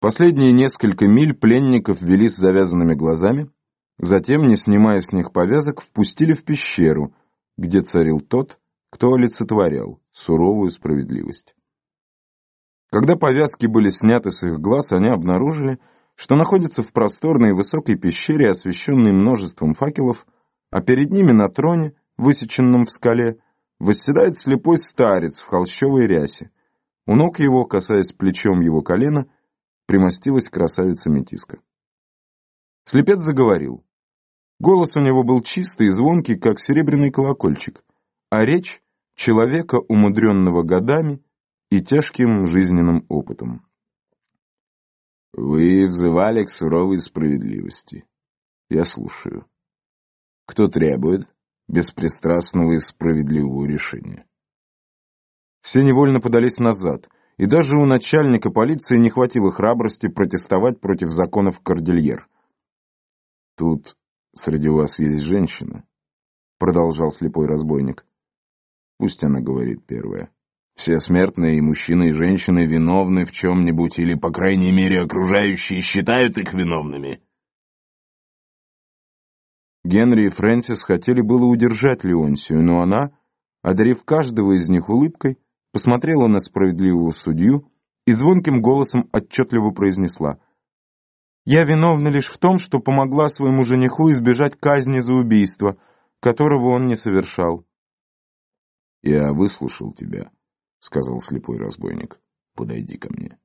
Последние несколько миль пленников вели с завязанными глазами, затем, не снимая с них повязок, впустили в пещеру, где царил тот, кто олицетворял суровую справедливость. Когда повязки были сняты с их глаз, они обнаружили, что находятся в просторной высокой пещере, освещенной множеством факелов, а перед ними на троне, высеченном в скале, восседает слепой старец в холщовой рясе. У ног его, касаясь плечом его колена, примостилась красавица-метиска. Слепец заговорил. Голос у него был чистый и звонкий, как серебряный колокольчик, а речь — человека, умудренного годами и тяжким жизненным опытом. «Вы взывали к суровой справедливости. Я слушаю. Кто требует беспристрастного и справедливого решения?» Все невольно подались назад — и даже у начальника полиции не хватило храбрости протестовать против законов Кордильер. «Тут среди вас есть женщина», — продолжал слепой разбойник. «Пусть она говорит первая. Все смертные, и мужчины, и женщины, виновны в чем-нибудь, или, по крайней мере, окружающие считают их виновными». Генри и Фрэнсис хотели было удержать Леонсию, но она, одарив каждого из них улыбкой, посмотрела на справедливого судью и звонким голосом отчетливо произнесла «Я виновна лишь в том, что помогла своему жениху избежать казни за убийство, которого он не совершал». «Я выслушал тебя», — сказал слепой разбойник. «Подойди ко мне».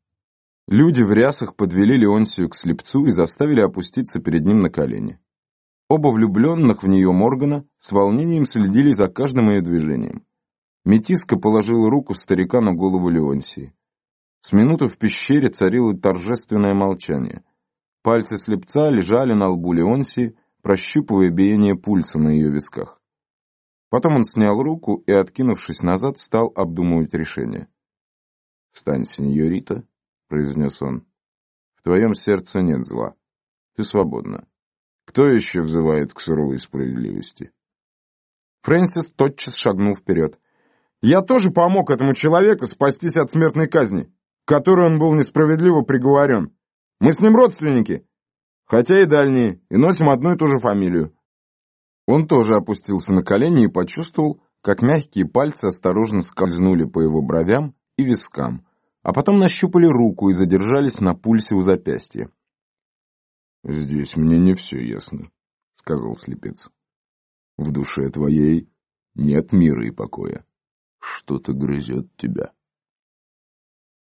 Люди в рясах подвели Леонсию к слепцу и заставили опуститься перед ним на колени. Оба влюбленных в нее Моргана с волнением следили за каждым ее движением. Метиска положила руку старика на голову Леонсии. С минуты в пещере царило торжественное молчание. Пальцы слепца лежали на лбу Леонсии, прощупывая биение пульса на ее висках. Потом он снял руку и, откинувшись назад, стал обдумывать решение. «Встань, сеньорита», — произнес он. «В твоем сердце нет зла. Ты свободна. Кто еще взывает к суровой справедливости?» Фрэнсис тотчас шагнул вперед. Я тоже помог этому человеку спастись от смертной казни, к которой он был несправедливо приговорен. Мы с ним родственники, хотя и дальние, и носим одну и ту же фамилию. Он тоже опустился на колени и почувствовал, как мягкие пальцы осторожно скользнули по его бровям и вискам, а потом нащупали руку и задержались на пульсе у запястья. «Здесь мне не все ясно», — сказал слепец. «В душе твоей нет мира и покоя. Что-то грызет тебя.